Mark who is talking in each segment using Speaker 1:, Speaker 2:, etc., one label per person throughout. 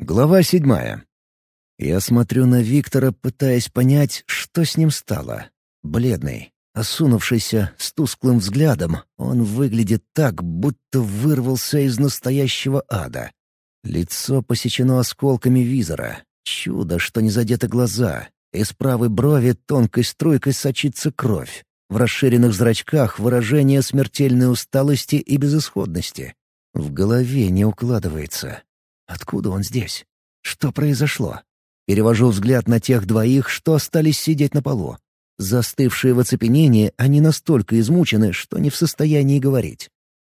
Speaker 1: Глава седьмая. Я смотрю на Виктора, пытаясь понять, что с ним стало. Бледный, осунувшийся, с тусклым взглядом, он выглядит так, будто вырвался из настоящего ада. Лицо посечено осколками визора. Чудо, что не задеты глаза. Из правой брови тонкой струйкой сочится кровь. В расширенных зрачках выражение смертельной усталости и безысходности. В голове не укладывается. Откуда он здесь? Что произошло? Перевожу взгляд на тех двоих, что остались сидеть на полу. Застывшие в оцепенении, они настолько измучены, что не в состоянии говорить.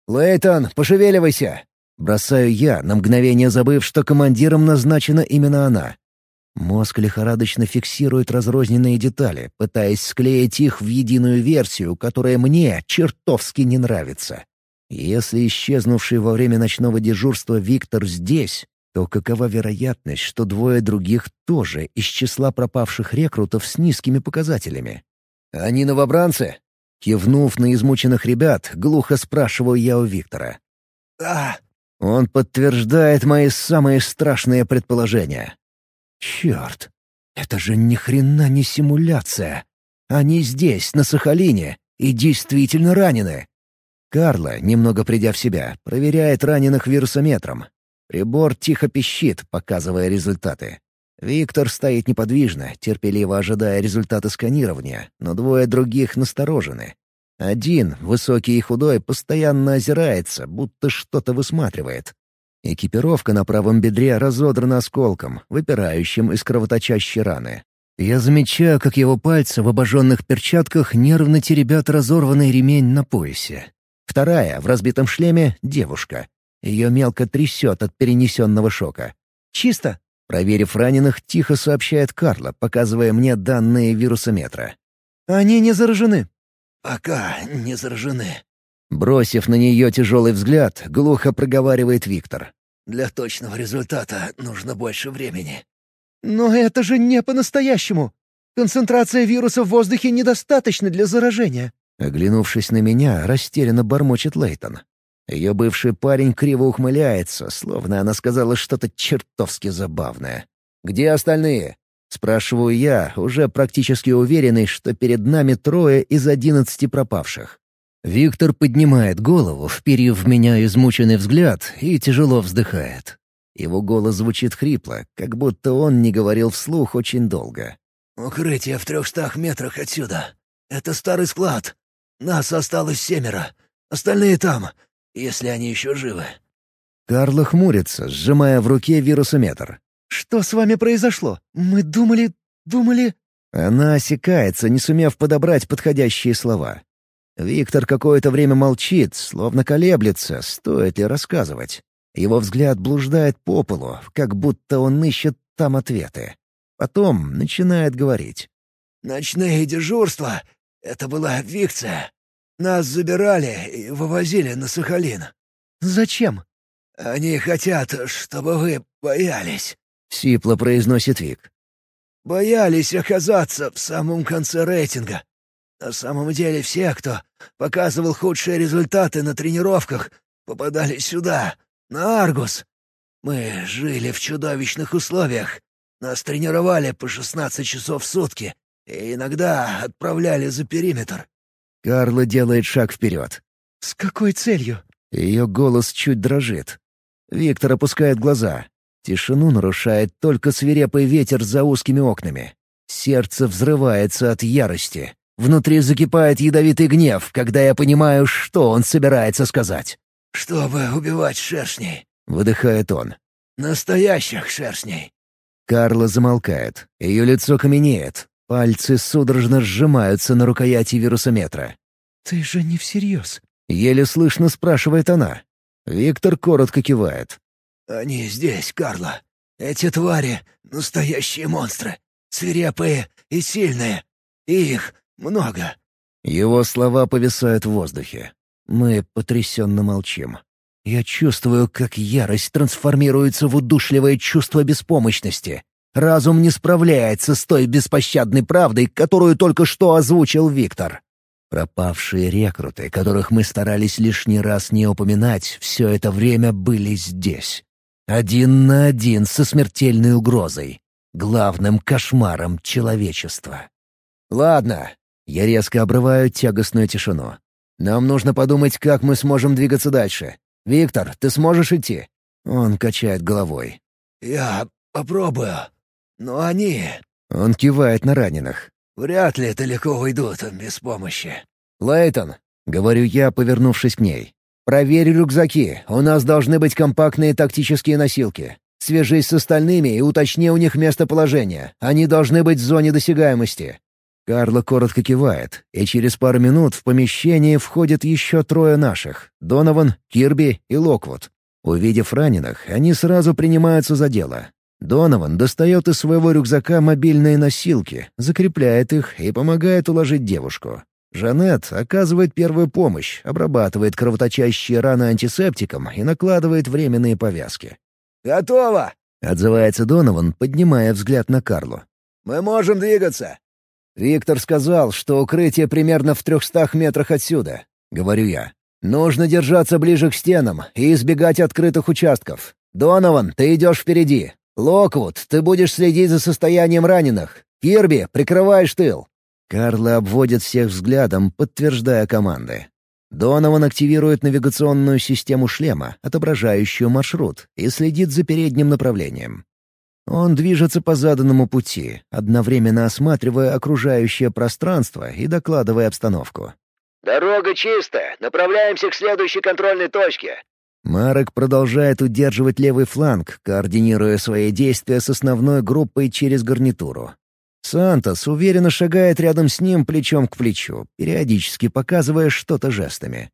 Speaker 1: «Лейтон, пошевеливайся!» Бросаю я, на мгновение забыв, что командиром назначена именно она. Мозг лихорадочно фиксирует разрозненные детали, пытаясь склеить их в единую версию, которая мне чертовски не нравится. Если исчезнувший во время ночного дежурства Виктор здесь, то какова вероятность, что двое других тоже из числа пропавших рекрутов с низкими показателями? «Они новобранцы?» Кивнув на измученных ребят, глухо спрашиваю я у Виктора.
Speaker 2: «Да».
Speaker 1: Он подтверждает мои самые страшные предположения. «Черт, это же ни хрена не симуляция. Они здесь, на Сахалине, и действительно ранены. Карла, немного придя в себя, проверяет раненых вирусометром. Прибор тихо пищит, показывая результаты. Виктор стоит неподвижно, терпеливо ожидая результаты сканирования, но двое других насторожены. Один, высокий и худой, постоянно озирается, будто что-то высматривает. Экипировка на правом бедре разодрана осколком, выпирающим из кровоточащей раны. Я замечаю, как его пальцы в обожженных перчатках нервно теребят разорванный ремень на поясе. Вторая, в разбитом шлеме, — девушка. Ее мелко трясет от перенесенного шока. «Чисто!» Проверив раненых, тихо сообщает Карла, показывая мне данные вирусометра. «Они не заражены».
Speaker 2: «Пока не заражены».
Speaker 1: Бросив на нее тяжелый взгляд, глухо проговаривает Виктор.
Speaker 2: «Для точного результата нужно больше времени».
Speaker 3: «Но это же не по-настоящему. Концентрация вируса в воздухе недостаточна для заражения».
Speaker 1: Оглянувшись на меня, растерянно бормочет Лейтон. Ее бывший парень криво ухмыляется, словно она сказала что-то чертовски забавное. «Где остальные?» — спрашиваю я, уже практически уверенный, что перед нами трое из одиннадцати пропавших. Виктор поднимает голову, вперив в меня измученный взгляд, и тяжело вздыхает. Его голос звучит хрипло, как будто он не говорил вслух очень долго.
Speaker 2: «Укрытие в трехстах метрах отсюда. Это старый склад. Нас осталось семеро. Остальные там, если они еще живы».
Speaker 1: Карла хмурится, сжимая в руке вирусометр.
Speaker 3: «Что с вами произошло? Мы думали... думали...»
Speaker 1: Она осекается, не сумев подобрать подходящие слова. Виктор какое-то время молчит, словно колеблется, стоит ли рассказывать. Его взгляд блуждает по полу, как будто он ищет там ответы. Потом начинает говорить.
Speaker 2: «Ночные дежурства это была фикция. Нас забирали и вывозили на Сахалин.
Speaker 3: Зачем?
Speaker 2: Они хотят, чтобы вы боялись.
Speaker 1: Сипло произносит Вик.
Speaker 2: Боялись оказаться в самом конце рейтинга. На самом деле все, кто показывал худшие результаты на тренировках, попадали сюда, на Аргус. Мы жили в чудовищных условиях. Нас тренировали по 16 часов в сутки, и иногда отправляли за периметр».
Speaker 1: Карла делает шаг вперед.
Speaker 3: «С какой целью?»
Speaker 1: Ее голос чуть дрожит. Виктор опускает глаза. Тишину нарушает только свирепый ветер за узкими окнами. Сердце взрывается от ярости. Внутри закипает ядовитый гнев, когда я понимаю, что он собирается сказать.
Speaker 2: «Чтобы убивать шершней», —
Speaker 1: выдыхает он.
Speaker 2: «Настоящих шершней».
Speaker 1: Карла замолкает. Ее лицо каменеет. Пальцы судорожно сжимаются на рукояти вирусометра.
Speaker 3: «Ты же не всерьез?»
Speaker 1: — еле слышно спрашивает она. Виктор коротко кивает.
Speaker 2: «Они здесь, Карла. Эти твари — настоящие монстры. Свирепые и сильные. И их много».
Speaker 1: Его слова повисают в воздухе. Мы потрясенно молчим. Я чувствую, как ярость трансформируется в удушливое чувство беспомощности. Разум не справляется с той беспощадной правдой, которую только что озвучил Виктор. Пропавшие рекруты, которых мы старались лишний раз не упоминать, все это время были здесь. Один на один со смертельной угрозой. Главным кошмаром человечества. «Ладно». Я резко обрываю тягостную тишину. «Нам нужно подумать, как мы сможем двигаться дальше. Виктор, ты сможешь идти?» Он качает головой.
Speaker 2: «Я попробую. Но они...»
Speaker 1: Он кивает на раненых.
Speaker 2: «Вряд ли далеко уйдут без помощи».
Speaker 1: «Лейтон», — говорю я, повернувшись к ней. «Проверь рюкзаки. У нас должны быть компактные тактические носилки. Свяжись с остальными и уточни у них местоположение. Они должны быть в зоне досягаемости». Карла коротко кивает, и через пару минут в помещение входят еще трое наших — Донован, Кирби и Локвуд. Увидев раненых, они сразу принимаются за дело. Донован достает из своего рюкзака мобильные носилки, закрепляет их и помогает уложить девушку. Жанет оказывает первую помощь, обрабатывает кровоточащие раны антисептиком и накладывает временные повязки.
Speaker 2: «Готово!»
Speaker 1: — отзывается Донован, поднимая взгляд на Карлу.
Speaker 2: «Мы можем двигаться!»
Speaker 1: «Виктор сказал, что укрытие примерно в трехстах метрах отсюда», — говорю я. «Нужно держаться ближе к стенам и избегать открытых участков. Донован, ты идешь впереди. Локвуд, ты будешь следить за состоянием раненых. Кирби, прикрываешь тыл». Карла обводит всех взглядом, подтверждая команды. Донован активирует навигационную систему шлема, отображающую маршрут, и следит за передним направлением. Он движется по заданному пути, одновременно осматривая окружающее пространство и докладывая обстановку.
Speaker 2: «Дорога чистая. Направляемся к следующей контрольной точке».
Speaker 1: Марек продолжает удерживать левый фланг, координируя свои действия с основной группой через гарнитуру. Сантос уверенно шагает рядом с ним плечом к плечу, периодически показывая что-то жестами.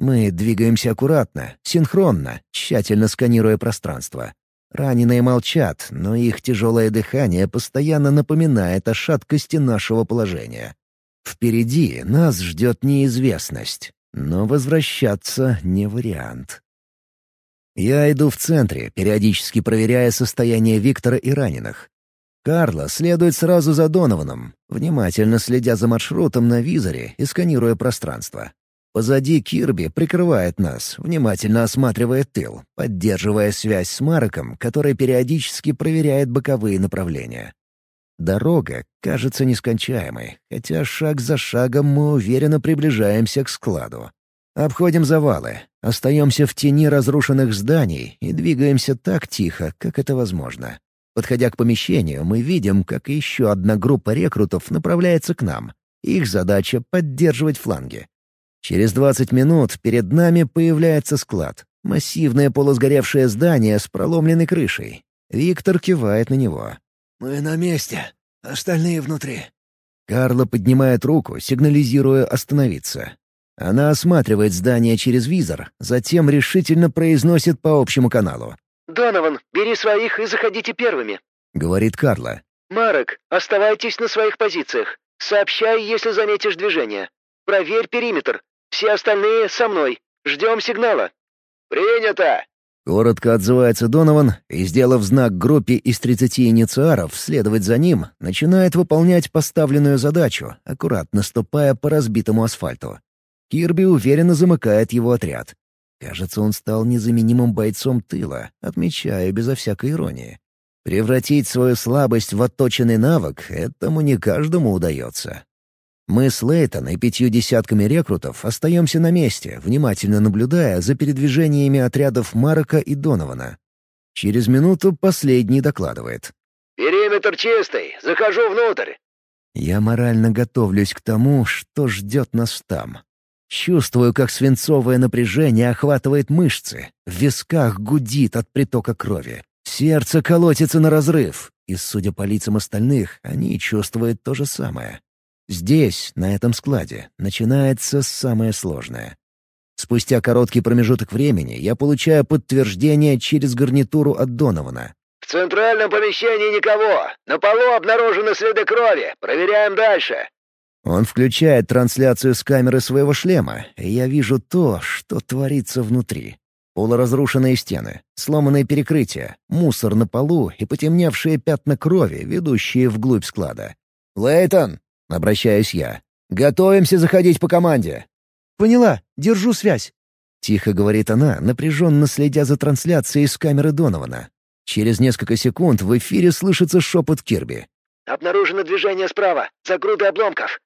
Speaker 1: Мы двигаемся аккуратно, синхронно, тщательно сканируя пространство. Раненые молчат, но их тяжелое дыхание постоянно напоминает о шаткости нашего положения. Впереди нас ждет неизвестность, но возвращаться не вариант. Я иду в центре, периодически проверяя состояние Виктора и раненых. Карла следует сразу за Донованом, внимательно следя за маршрутом на визоре и сканируя пространство. Позади Кирби прикрывает нас, внимательно осматривая тыл, поддерживая связь с Марком, который периодически проверяет боковые направления. Дорога кажется нескончаемой, хотя шаг за шагом мы уверенно приближаемся к складу. Обходим завалы, остаемся в тени разрушенных зданий и двигаемся так тихо, как это возможно. Подходя к помещению, мы видим, как еще одна группа рекрутов направляется к нам. Их задача — поддерживать фланги. Через 20 минут перед нами появляется склад. Массивное полусгоревшее здание с проломленной крышей. Виктор кивает на него.
Speaker 2: «Мы на месте. Остальные внутри».
Speaker 1: Карла поднимает руку, сигнализируя остановиться. Она осматривает здание через визор, затем решительно произносит по общему каналу.
Speaker 4: «Донован, бери своих и заходите первыми», —
Speaker 1: говорит Карла.
Speaker 4: «Марек, оставайтесь на своих позициях. Сообщай, если заметишь движение. Проверь периметр. Все остальные со мной. Ждем сигнала».
Speaker 2: «Принято!»
Speaker 1: Коротко отзывается Донован и, сделав знак группе из 30 инициаров следовать за ним, начинает выполнять поставленную задачу, аккуратно ступая по разбитому асфальту. Кирби уверенно замыкает его отряд. Кажется, он стал незаменимым бойцом тыла, отмечая безо всякой иронии. Превратить свою слабость в отточенный навык — этому не каждому удается. Мы с Лейтон и пятью десятками рекрутов остаемся на месте, внимательно наблюдая за передвижениями отрядов Марока и Донована. Через минуту последний докладывает.
Speaker 2: «Периметр чистый. Захожу внутрь».
Speaker 1: Я морально готовлюсь к тому, что ждет нас там. Чувствую, как свинцовое напряжение охватывает мышцы, в висках гудит от притока крови. Сердце колотится на разрыв, и, судя по лицам остальных, они чувствуют то же самое. Здесь, на этом складе, начинается самое сложное. Спустя короткий промежуток времени я получаю подтверждение через гарнитуру от Донована.
Speaker 2: «В центральном помещении никого. На полу обнаружены следы крови. Проверяем дальше».
Speaker 1: Он включает трансляцию с камеры своего шлема, и я вижу то, что творится внутри. Полуразрушенные стены, сломанные перекрытия, мусор на полу и потемневшие пятна крови, ведущие вглубь склада. «Лейтон!» — обращаюсь я. «Готовимся заходить по команде!»
Speaker 3: «Поняла. Держу связь».
Speaker 1: — тихо говорит она, напряженно следя за трансляцией с камеры Донована. Через несколько секунд в эфире слышится шепот Кирби.
Speaker 4: «Обнаружено движение справа, за грудой обломков».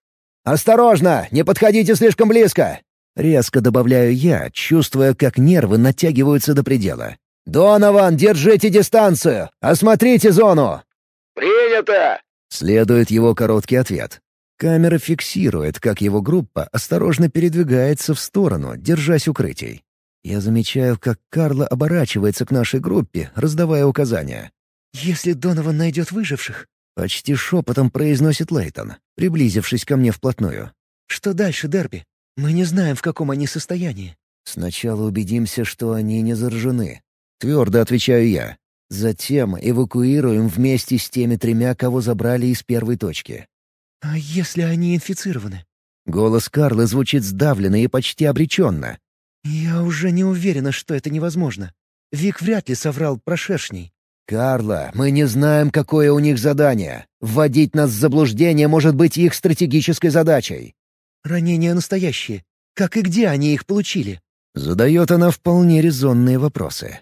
Speaker 1: «Осторожно! Не подходите слишком близко!» Резко добавляю я, чувствуя, как нервы натягиваются до предела. «Донован, держите дистанцию! Осмотрите зону!»
Speaker 4: «Принято!»
Speaker 1: — следует его короткий ответ. Камера фиксирует, как его группа осторожно передвигается в сторону, держась укрытий. Я замечаю, как Карла оборачивается к нашей группе, раздавая указания.
Speaker 3: «Если Донован найдет выживших...»
Speaker 1: — почти шепотом произносит Лейтон, приблизившись ко мне вплотную.
Speaker 3: «Что дальше, Дерби? Мы не знаем, в каком они состоянии».
Speaker 1: «Сначала убедимся, что они не заражены». Твердо отвечаю я. Затем эвакуируем вместе с теми тремя, кого забрали из первой точки.
Speaker 3: «А если они инфицированы?»
Speaker 1: Голос Карлы звучит сдавленно и почти обреченно.
Speaker 3: «Я уже не уверена, что это невозможно. Вик вряд ли соврал про шершней».
Speaker 1: «Карла, мы не знаем, какое у них задание. Вводить нас в заблуждение может быть их стратегической задачей».
Speaker 3: «Ранения настоящие. Как и где они их получили?»
Speaker 1: Задает она вполне резонные вопросы.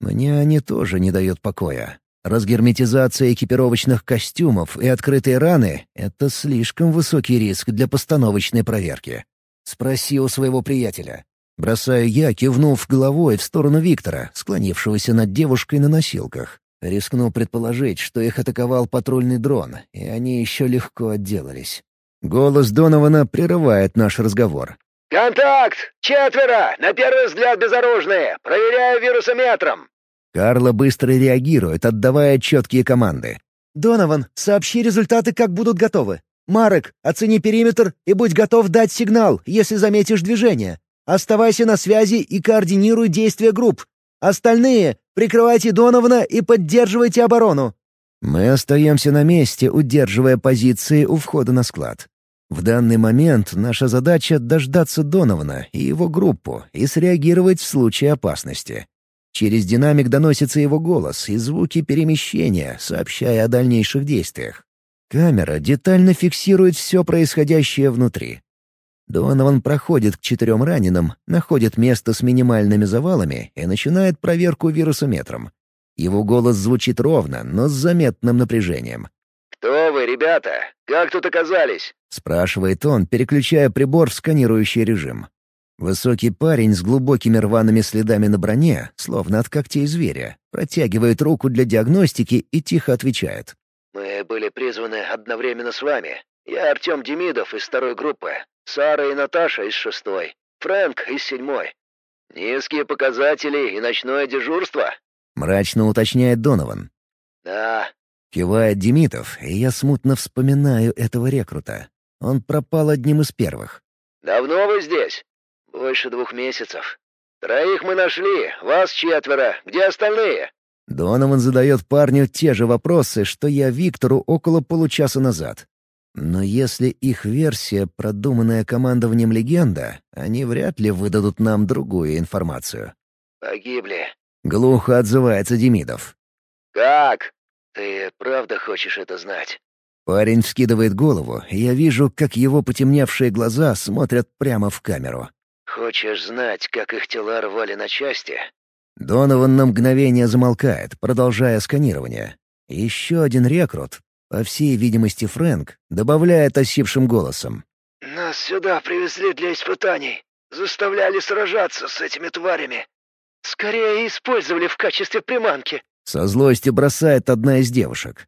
Speaker 1: Мне они тоже не дают покоя. Разгерметизация экипировочных костюмов и открытые раны — это слишком высокий риск для постановочной проверки. Спроси у своего приятеля. Бросаю я, кивнув головой в сторону Виктора, склонившегося над девушкой на носилках. Рискну предположить, что их атаковал патрульный дрон, и они еще легко отделались. Голос Донована прерывает наш разговор.
Speaker 4: «Контакт! Четверо! На первый взгляд безоружные! Проверяю вирусометром!»
Speaker 1: Карла быстро реагирует, отдавая четкие команды.
Speaker 3: «Донован, сообщи результаты, как будут готовы. Марек, оцени периметр и будь готов дать сигнал, если заметишь движение. Оставайся на связи и координируй действия групп. Остальные — прикрывайте Донована и поддерживайте оборону».
Speaker 1: Мы остаемся на месте, удерживая позиции у входа на склад. В данный момент наша задача — дождаться Донована и его группу и среагировать в случае опасности. Через динамик доносится его голос и звуки перемещения, сообщая о дальнейших действиях. Камера детально фиксирует все происходящее внутри. Донован проходит к четырем раненым, находит место с минимальными завалами и начинает проверку вирусометром. Его голос звучит ровно, но с заметным напряжением.
Speaker 4: «Кто вы, ребята? Как тут оказались?»
Speaker 1: — спрашивает он, переключая прибор в сканирующий режим. Высокий парень с глубокими рваными следами на броне, словно от когтей зверя, протягивает руку для диагностики и тихо отвечает.
Speaker 4: «Мы были призваны одновременно с вами. Я Артем Демидов из второй группы, Сара и Наташа из шестой, Фрэнк из седьмой. Низкие показатели и ночное дежурство?»
Speaker 1: — мрачно уточняет Донован.
Speaker 4: «Да».
Speaker 1: Кивает Демидов, и я смутно вспоминаю этого рекрута. Он пропал одним из первых.
Speaker 4: «Давно вы здесь?» «Больше двух месяцев. Троих мы нашли, вас четверо. Где остальные?»
Speaker 1: Донован задает парню те же вопросы, что я Виктору около получаса назад. Но если их версия, продуманная командованием легенда, они вряд ли выдадут нам другую информацию.
Speaker 4: «Погибли», —
Speaker 1: глухо отзывается Демидов.
Speaker 4: «Как? Ты правда хочешь это знать?»
Speaker 1: Парень вскидывает голову, и я вижу, как его потемневшие глаза смотрят прямо в камеру.
Speaker 4: «Хочешь знать, как их тела рвали на части?»
Speaker 1: Донован на мгновение замолкает, продолжая сканирование. Еще один рекрут, по всей видимости Фрэнк, добавляет осипшим голосом.
Speaker 4: «Нас сюда привезли для испытаний. Заставляли сражаться с этими тварями. Скорее использовали в качестве приманки».
Speaker 1: Со злостью бросает одна из девушек.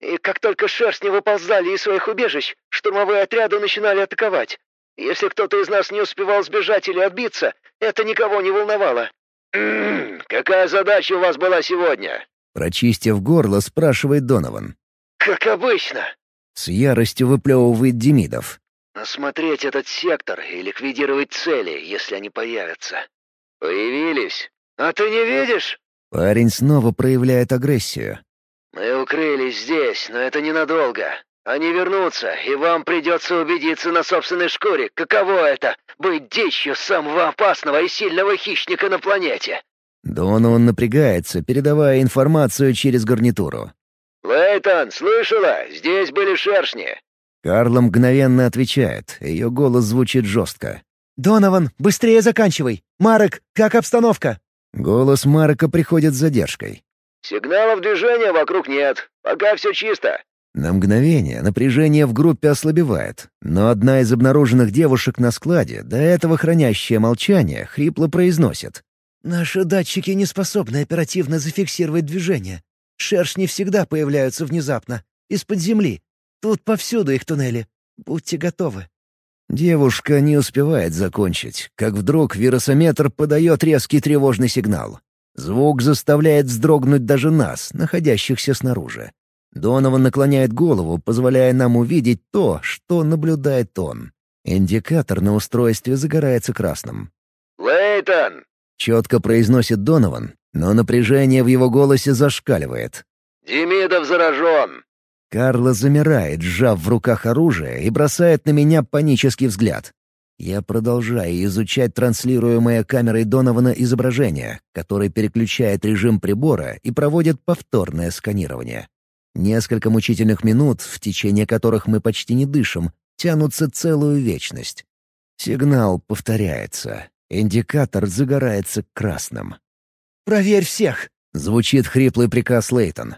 Speaker 4: «И как только шерстни выползали из своих убежищ, штурмовые отряды начинали атаковать. Если кто-то из нас не успевал сбежать или отбиться, это никого не волновало. «Какая задача у вас была сегодня?»
Speaker 1: Прочистив горло, спрашивает Донован.
Speaker 4: «Как обычно!»
Speaker 1: С яростью выплевывает Демидов.
Speaker 4: «Осмотреть этот сектор и ликвидировать цели, если они появятся». «Появились? А ты не видишь?»
Speaker 1: Парень снова проявляет агрессию.
Speaker 4: «Мы укрылись здесь, но это ненадолго. Они вернутся, и вам придется убедиться на собственной шкуре, каково это — быть дичью самого опасного и сильного хищника на планете».
Speaker 1: Донован напрягается, передавая информацию через гарнитуру.
Speaker 4: «Лейтон, слышала? Здесь были шершни».
Speaker 1: Карла мгновенно отвечает, ее голос звучит жестко.
Speaker 3: «Донован, быстрее заканчивай! Марек, как обстановка?»
Speaker 1: Голос Марека приходит с задержкой.
Speaker 4: «Сигналов движения вокруг нет. Пока все чисто».
Speaker 1: На мгновение напряжение в группе ослабевает, но одна из обнаруженных девушек на складе, до этого хранящая молчание, хрипло произносит.
Speaker 3: «Наши датчики не способны оперативно зафиксировать движение. Шершни всегда появляются внезапно, из-под земли. Тут повсюду их туннели. Будьте готовы».
Speaker 1: Девушка не успевает закончить, как вдруг вирусометр подает резкий тревожный сигнал. Звук заставляет вздрогнуть даже нас, находящихся снаружи. Донован наклоняет голову, позволяя нам увидеть то, что наблюдает он. Индикатор на устройстве загорается красным.
Speaker 4: «Лейтон!»
Speaker 1: — четко произносит Донован, но напряжение в его голосе зашкаливает.
Speaker 4: «Демидов заражен!»
Speaker 1: Карла замирает, сжав в руках оружие, и бросает на меня панический взгляд. Я продолжаю изучать транслируемое камерой Донована изображение, которое переключает режим прибора и проводит повторное сканирование. Несколько мучительных минут, в течение которых мы почти не дышим, тянутся целую вечность. Сигнал повторяется. Индикатор загорается красным.
Speaker 3: «Проверь всех!»
Speaker 1: — звучит хриплый приказ Лейтон.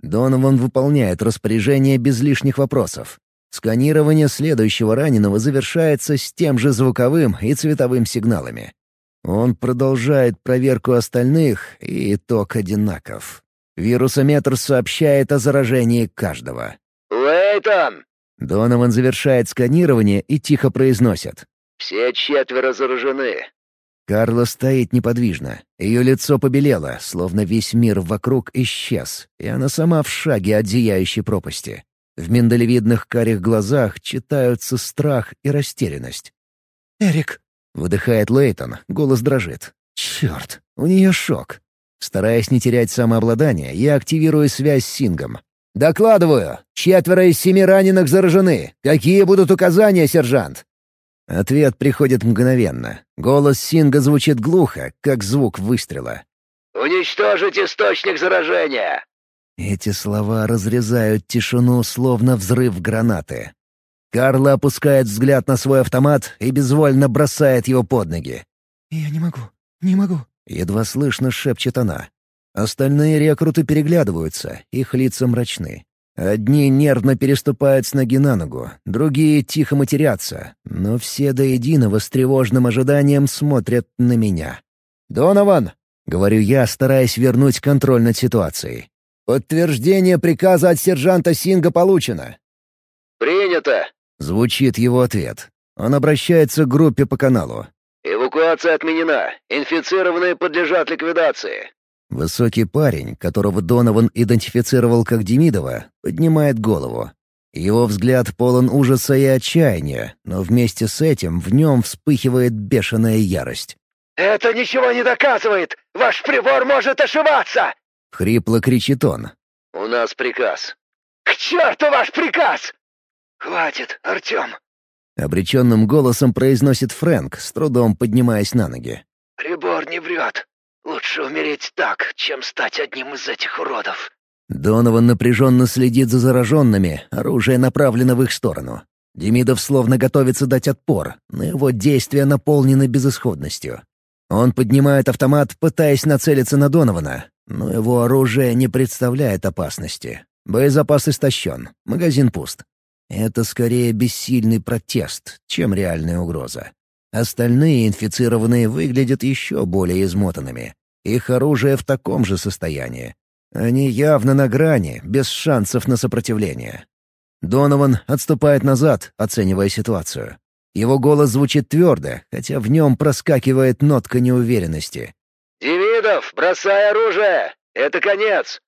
Speaker 1: Донован выполняет распоряжение без лишних вопросов. Сканирование следующего раненого завершается с тем же звуковым и цветовым сигналами. Он продолжает проверку остальных, и итог одинаков. Вирусометр сообщает о заражении каждого.
Speaker 4: «Лейтон!»
Speaker 1: Донован завершает сканирование и тихо произносит.
Speaker 4: «Все четверо заражены.
Speaker 1: Карла стоит неподвижно. Ее лицо побелело, словно весь мир вокруг исчез, и она сама в шаге от зияющей пропасти. В миндалевидных карих глазах читаются страх и растерянность.
Speaker 3: «Эрик!»
Speaker 1: — выдыхает Лейтон, голос дрожит. «Черт, у нее шок». Стараясь не терять самообладание, я активирую связь с Сингом. «Докладываю! Четверо из семи раненых заражены. Какие будут указания, сержант?» Ответ приходит мгновенно. Голос Синга звучит глухо, как звук выстрела.
Speaker 4: «Уничтожить источник заражения!»
Speaker 1: Эти слова разрезают тишину, словно взрыв гранаты. Карла опускает взгляд на свой автомат и безвольно бросает его под ноги.
Speaker 3: «Я не могу, не могу», —
Speaker 1: едва слышно шепчет она. Остальные рекруты переглядываются, их лица мрачны. Одни нервно переступают с ноги на ногу, другие тихо матерятся, но все до единого с тревожным ожиданием смотрят на меня. «Донован!» — говорю я, стараясь вернуть контроль над ситуацией. «Подтверждение приказа от сержанта Синга получено».
Speaker 4: «Принято!»
Speaker 1: — звучит его ответ. Он обращается к группе по каналу.
Speaker 4: «Эвакуация отменена. Инфицированные подлежат ликвидации.
Speaker 1: Высокий парень, которого Донован идентифицировал как Демидова, поднимает голову. Его взгляд полон ужаса и отчаяния, но вместе с этим в нем вспыхивает бешеная ярость.
Speaker 4: «Это ничего не доказывает! Ваш прибор может ошибаться!»
Speaker 1: — хрипло кричит он.
Speaker 4: «У нас приказ». «К черту ваш приказ!» «Хватит, Артем!»
Speaker 1: — обреченным голосом произносит Фрэнк, с трудом поднимаясь на ноги.
Speaker 4: «Прибор не врет. Лучше умереть так, чем стать одним из этих уродов».
Speaker 1: Донован напряженно следит за зараженными, оружие направлено в их сторону. Демидов словно готовится дать отпор, но его действия наполнены безысходностью. Он поднимает автомат, пытаясь нацелиться на Донована, но его оружие не представляет опасности. Боезапас истощен, магазин пуст. Это скорее бессильный протест, чем реальная угроза. Остальные инфицированные выглядят еще более измотанными. Их оружие в таком же состоянии. Они явно на грани, без шансов на сопротивление. Донован отступает назад, оценивая ситуацию. Его голос звучит твердо, хотя в нем проскакивает нотка неуверенности.
Speaker 4: «Демидов, бросай оружие! Это конец!»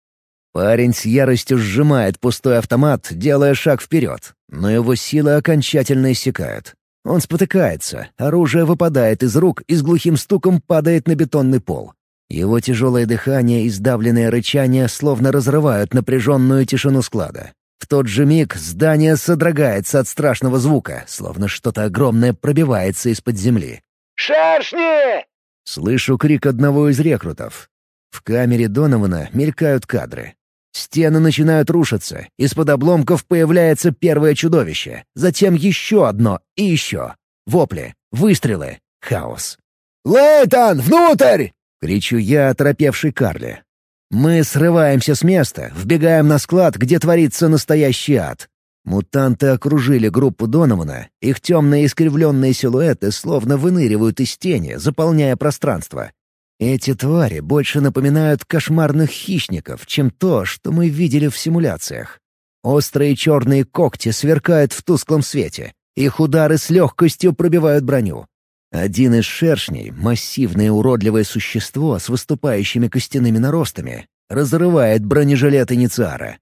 Speaker 1: Парень с яростью сжимает пустой автомат, делая шаг вперед, но его силы окончательно иссякают. Он спотыкается, оружие выпадает из рук и с глухим стуком падает на бетонный пол. Его тяжелое дыхание и сдавленное рычание словно разрывают напряженную тишину склада. В тот же миг здание содрогается от страшного звука, словно что-то огромное пробивается из-под земли.
Speaker 4: «Шершни!»
Speaker 1: Слышу крик одного из рекрутов. В камере Донована мелькают кадры. Стены начинают рушиться, из-под обломков появляется первое чудовище, затем еще одно и еще. Вопли, выстрелы, хаос.
Speaker 2: «Лейтон, внутрь!»
Speaker 1: — кричу я, оторопевший Карли. Мы срываемся с места, вбегаем на склад, где творится настоящий ад. Мутанты окружили группу Донована, их темные искривленные силуэты словно выныривают из тени, заполняя пространство. Эти твари больше напоминают кошмарных хищников, чем то, что мы видели в симуляциях. Острые черные когти сверкают в тусклом свете. Их удары с легкостью пробивают броню. Один из шершней, массивное уродливое существо с выступающими костяными наростами, разрывает бронежилет инициара.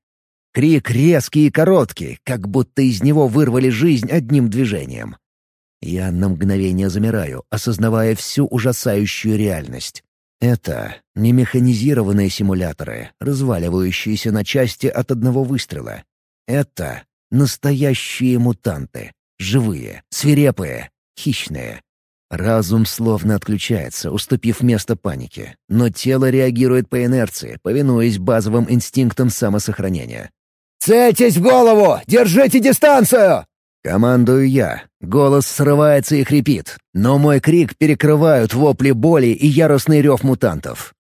Speaker 1: Крик резкий и короткий, как будто из него вырвали жизнь одним движением. Я на мгновение замираю, осознавая всю ужасающую реальность. Это не механизированные симуляторы, разваливающиеся на части от одного выстрела. Это настоящие мутанты. Живые, свирепые, хищные. Разум словно отключается, уступив место панике. Но тело реагирует по инерции, повинуясь базовым инстинктам самосохранения.
Speaker 2: «Цельтесь в голову! Держите дистанцию!»
Speaker 1: Командую я. Голос срывается и хрипит, но мой крик перекрывают вопли боли и яростный рев мутантов.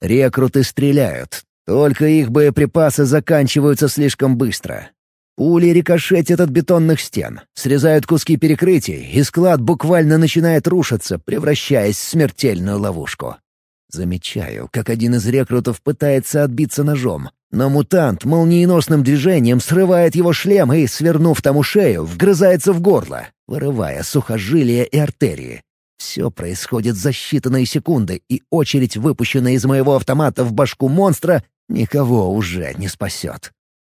Speaker 1: Рекруты стреляют, только их боеприпасы заканчиваются слишком быстро. Пули рикошетят от бетонных стен, срезают куски перекрытий, и склад буквально начинает рушиться, превращаясь в смертельную ловушку. Замечаю, как один из рекрутов пытается отбиться ножом, но мутант молниеносным движением срывает его шлем и, свернув тому шею, вгрызается в горло, вырывая сухожилия и артерии. Все происходит за считанные секунды, и очередь, выпущенная из моего автомата в башку монстра, никого уже не спасет.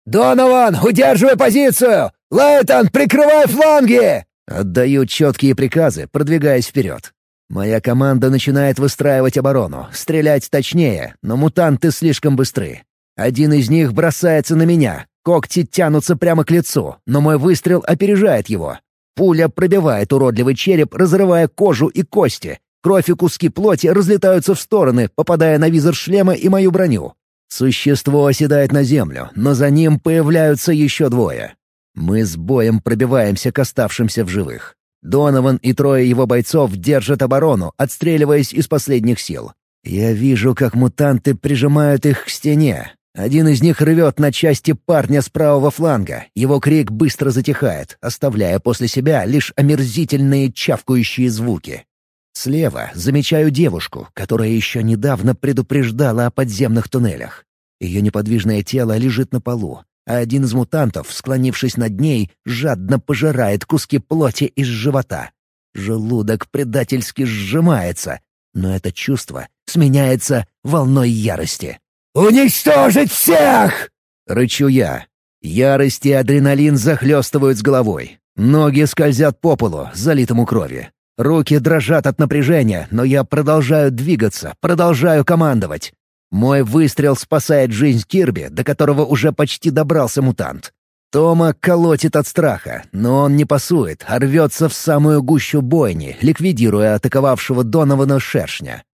Speaker 2: «Донован, удерживай позицию! Лейтон, прикрывай фланги!»
Speaker 1: Отдаю четкие приказы, продвигаясь вперед. Моя команда начинает выстраивать оборону, стрелять точнее, но мутанты слишком быстры. Один из них бросается на меня. Когти тянутся прямо к лицу, но мой выстрел опережает его. Пуля пробивает уродливый череп, разрывая кожу и кости. Кровь и куски плоти разлетаются в стороны, попадая на визор шлема и мою броню. Существо оседает на землю, но за ним появляются еще двое. Мы с боем пробиваемся к оставшимся в живых. Донован и трое его бойцов держат оборону, отстреливаясь из последних сил. Я вижу, как мутанты прижимают их к стене. Один из них рвет на части парня с правого фланга. Его крик быстро затихает, оставляя после себя лишь омерзительные чавкающие звуки. Слева замечаю девушку, которая еще недавно предупреждала о подземных туннелях. Ее неподвижное тело лежит на полу, а один из мутантов, склонившись над ней, жадно пожирает куски плоти из живота. Желудок предательски сжимается, но это чувство сменяется волной ярости.
Speaker 2: «Уничтожить всех!»
Speaker 1: — рычу я. Ярость и адреналин захлестывают с головой. Ноги скользят по полу, залитому крови. Руки дрожат от напряжения, но я продолжаю двигаться, продолжаю командовать. Мой выстрел спасает жизнь Кирби, до которого уже почти добрался мутант. Тома колотит от страха, но он не пасует, а рвется в самую гущу бойни, ликвидируя атаковавшего Донована шершня.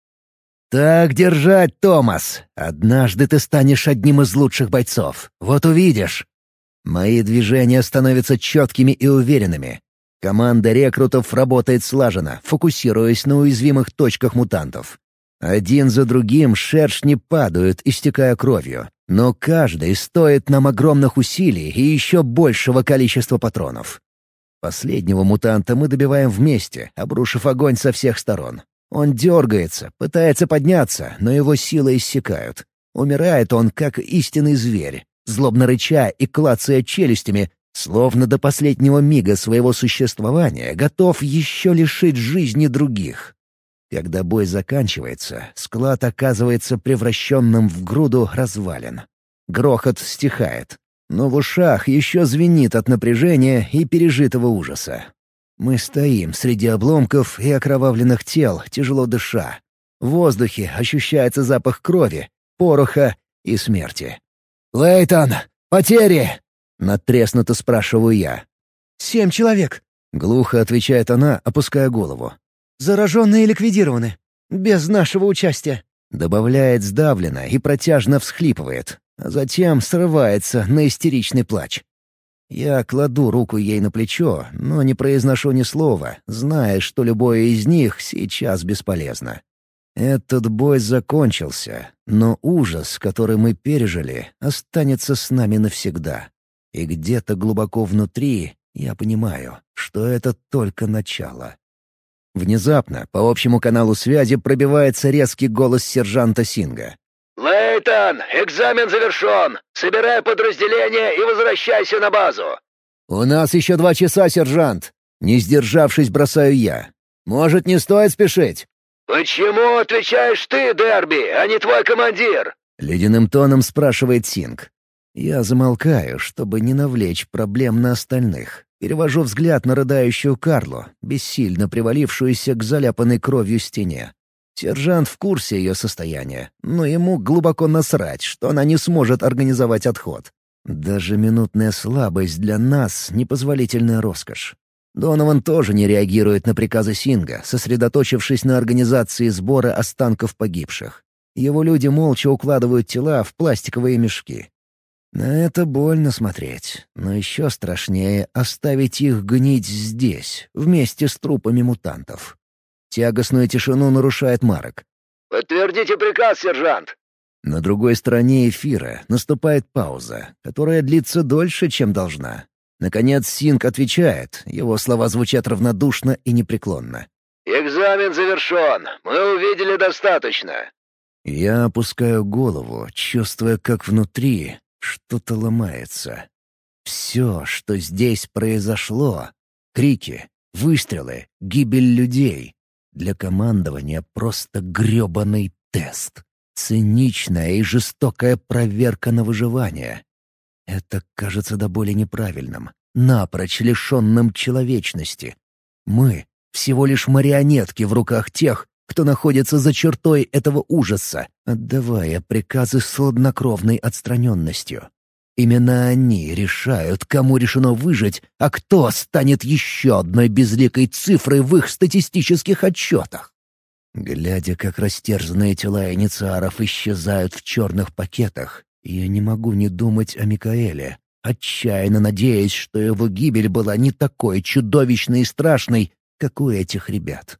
Speaker 1: «Так держать, Томас! Однажды ты станешь одним из лучших бойцов. Вот увидишь!» Мои движения становятся четкими и уверенными. Команда рекрутов работает слаженно, фокусируясь на уязвимых точках мутантов. Один за другим шершни падают, истекая кровью. Но каждый стоит нам огромных усилий и еще большего количества патронов. Последнего мутанта мы добиваем вместе, обрушив огонь со всех сторон. Он дергается, пытается подняться, но его силы иссякают. Умирает он, как истинный зверь, злобно рыча и клацая челюстями, словно до последнего мига своего существования готов еще лишить жизни других. Когда бой заканчивается, склад оказывается превращенным в груду развалин. Грохот стихает, но в ушах еще звенит от напряжения и пережитого ужаса. Мы стоим среди обломков и окровавленных тел, тяжело дыша. В воздухе ощущается запах крови, пороха и смерти.
Speaker 2: «Лейтон, потери!»
Speaker 1: — натреснуто спрашиваю я.
Speaker 3: «Семь человек», —
Speaker 1: глухо отвечает она, опуская голову.
Speaker 3: Зараженные ликвидированы. Без нашего участия».
Speaker 1: Добавляет сдавленно и протяжно всхлипывает, а затем срывается на истеричный плач. Я кладу руку ей на плечо, но не произношу ни слова, зная, что любое из них сейчас бесполезно. Этот бой закончился, но ужас, который мы пережили, останется с нами навсегда. И где-то глубоко внутри я понимаю, что это только начало. Внезапно по общему каналу связи пробивается резкий голос сержанта Синга.
Speaker 4: «Лейтон, экзамен завершен! Собирай подразделение и возвращайся на базу!»
Speaker 1: «У нас еще два часа, сержант!» Не сдержавшись, бросаю я. «Может, не стоит спешить?»
Speaker 4: «Почему отвечаешь ты, Дерби, а не твой командир?»
Speaker 1: Ледяным тоном спрашивает Синг. Я замолкаю, чтобы не навлечь проблем на остальных. Перевожу взгляд на рыдающую Карлу, бессильно привалившуюся к заляпанной кровью стене. Сержант в курсе ее состояния, но ему глубоко насрать, что она не сможет организовать отход. Даже минутная слабость для нас — непозволительная роскошь. Донован тоже не реагирует на приказы Синга, сосредоточившись на организации сбора останков погибших. Его люди молча укладывают тела в пластиковые мешки. На это больно смотреть, но еще страшнее оставить их гнить здесь, вместе с трупами мутантов. Тягостную тишину нарушает Марок.
Speaker 4: «Подтвердите приказ, сержант!»
Speaker 1: На другой стороне эфира наступает пауза, которая длится дольше, чем должна. Наконец Синг отвечает, его слова звучат равнодушно и непреклонно.
Speaker 4: «Экзамен завершен. Мы увидели достаточно».
Speaker 1: Я опускаю голову, чувствуя, как внутри что-то ломается. Все, что здесь произошло — крики, выстрелы, гибель людей — для командования просто грёбаный тест. Циничная и жестокая проверка на выживание. Это кажется до боли неправильным, напрочь лишенным человечности. Мы — всего лишь марионетки в руках тех, кто находится за чертой этого ужаса, отдавая приказы с хладнокровной отстраненностью. Именно они решают, кому решено выжить, а кто станет еще одной безликой цифрой в их статистических отчетах. Глядя, как растерзанные тела инициаров исчезают в черных пакетах, я не могу не думать о Микаэле, отчаянно надеясь, что его гибель была не такой чудовищной и страшной, как у этих ребят.